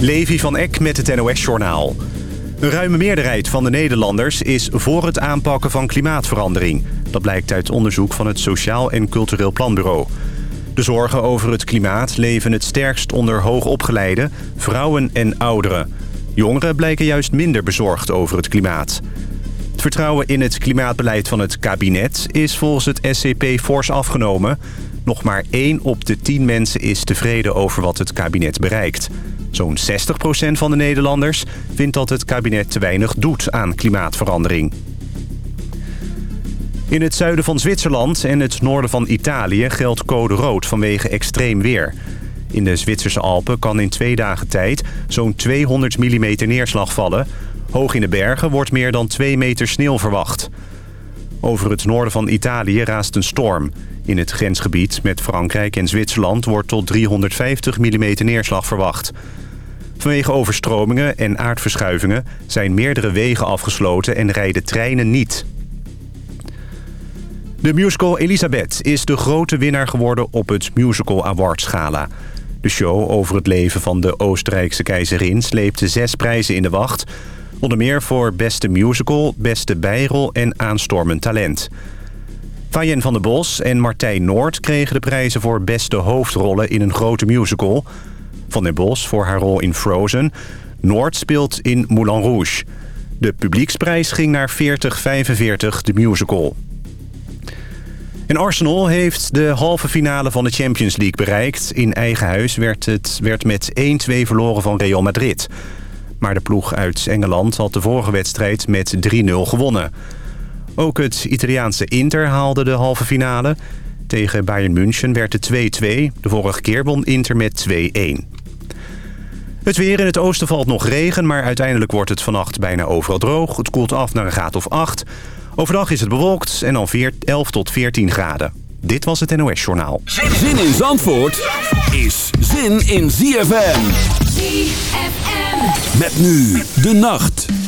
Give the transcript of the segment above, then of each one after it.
Levi van Eck met het NOS-journaal. Een ruime meerderheid van de Nederlanders is voor het aanpakken van klimaatverandering. Dat blijkt uit onderzoek van het Sociaal en Cultureel Planbureau. De zorgen over het klimaat leven het sterkst onder hoogopgeleide, vrouwen en ouderen. Jongeren blijken juist minder bezorgd over het klimaat. Het vertrouwen in het klimaatbeleid van het kabinet is volgens het SCP fors afgenomen. Nog maar 1 op de 10 mensen is tevreden over wat het kabinet bereikt. Zo'n 60% van de Nederlanders vindt dat het kabinet te weinig doet aan klimaatverandering. In het zuiden van Zwitserland en het noorden van Italië geldt code rood vanwege extreem weer. In de Zwitserse Alpen kan in twee dagen tijd zo'n 200 mm neerslag vallen. Hoog in de bergen wordt meer dan 2 meter sneeuw verwacht. Over het noorden van Italië raast een storm. In het grensgebied met Frankrijk en Zwitserland wordt tot 350 mm neerslag verwacht. Vanwege overstromingen en aardverschuivingen zijn meerdere wegen afgesloten en rijden treinen niet. De musical Elisabeth is de grote winnaar geworden op het Musical Awards Gala. De show over het leven van de Oostenrijkse keizerin sleepte zes prijzen in de wacht. Onder meer voor beste musical, beste bijrol en aanstormend talent. Fayen van der Bos en Martijn Noord kregen de prijzen voor beste hoofdrollen in een grote musical. Van der Bos voor haar rol in Frozen. Noord speelt in Moulin Rouge. De publieksprijs ging naar 4045 de musical. En Arsenal heeft de halve finale van de Champions League bereikt. In eigen huis werd het werd met 1-2 verloren van Real Madrid. Maar de ploeg uit Engeland had de vorige wedstrijd met 3-0 gewonnen. Ook het Italiaanse Inter haalde de halve finale. Tegen Bayern München werd het 2-2. De vorige keer won Inter met 2-1. Het weer in het oosten valt nog regen, maar uiteindelijk wordt het vannacht bijna overal droog. Het koelt af naar een graad of 8. Overdag is het bewolkt en dan 11 tot 14 graden. Dit was het NOS Journaal. Zin in Zandvoort is zin in ZFM. ZFM. Met nu de nacht.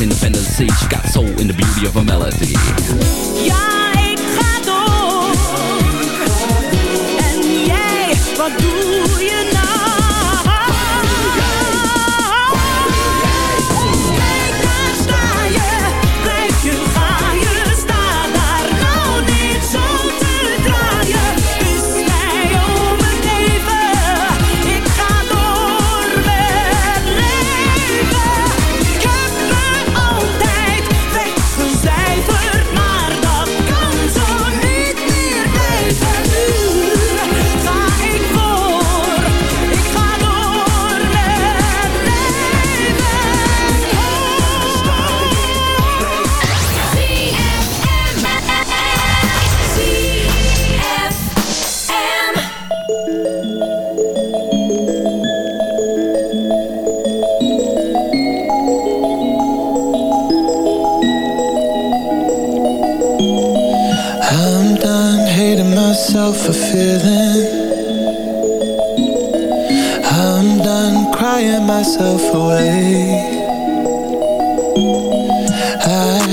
independency. She got soul in the beauty of a melody. Yeah.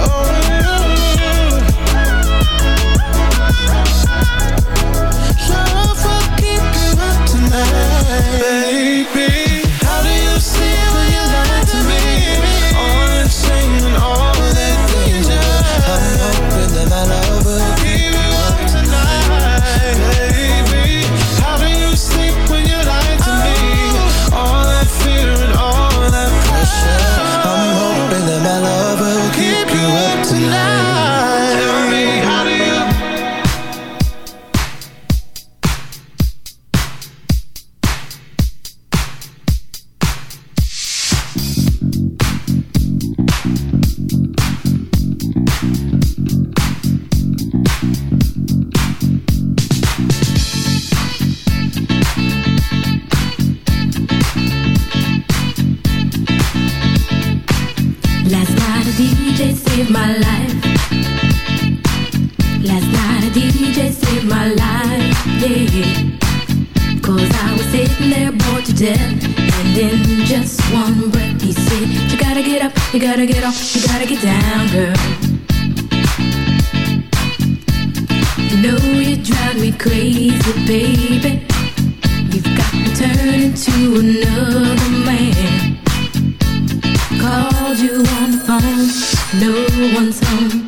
Oh no one's home.